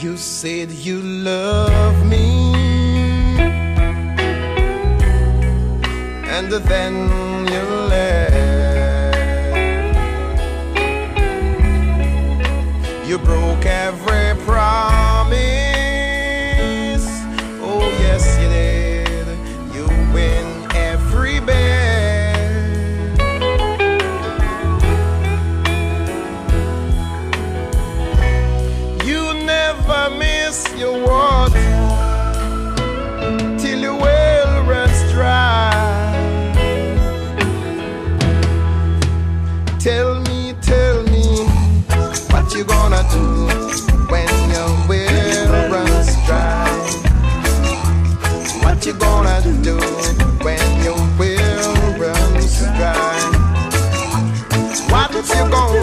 You said you love me, and then you left. You broke every when your well runs dry? What you gonna do when your well runs dry? What you gonna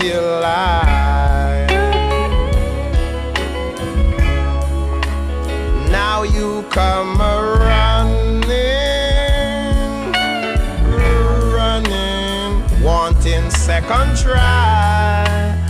cheat and you lie. Now you come running, running, wanting second try.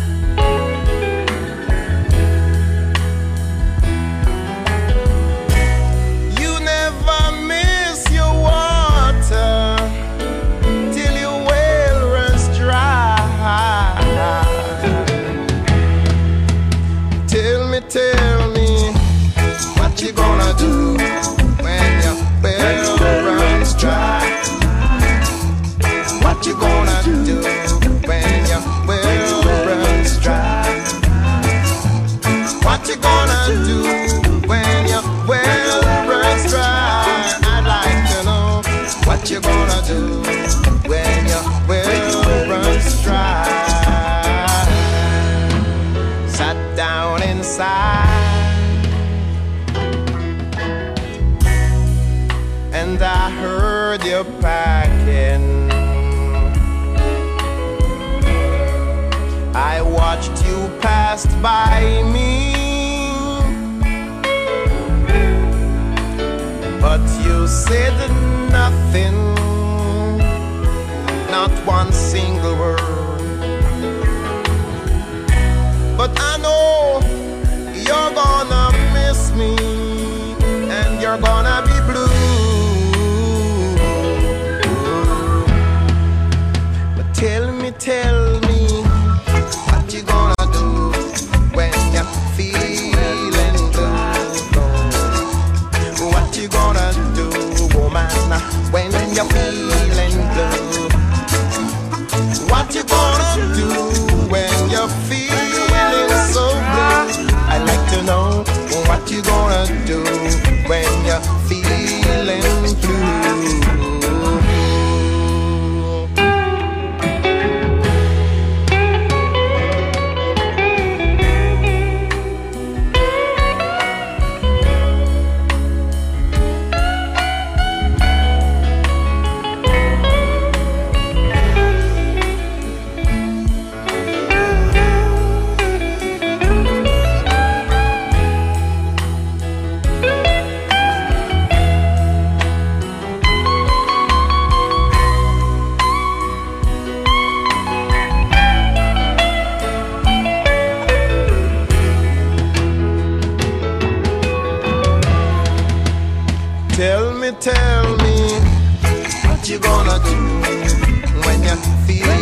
What you gonna do when your well runs dry? I'd like to know what you gonna do when your well runs dry. Sat down inside and I heard you packing. I watched you pass by you said nothing, not one single word. But I know you're gonna what you gonna do when you're feeling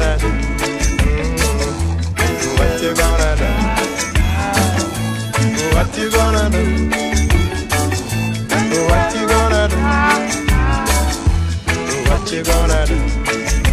What you gonna do? What you gonna do? What you gonna do? What you gonna do?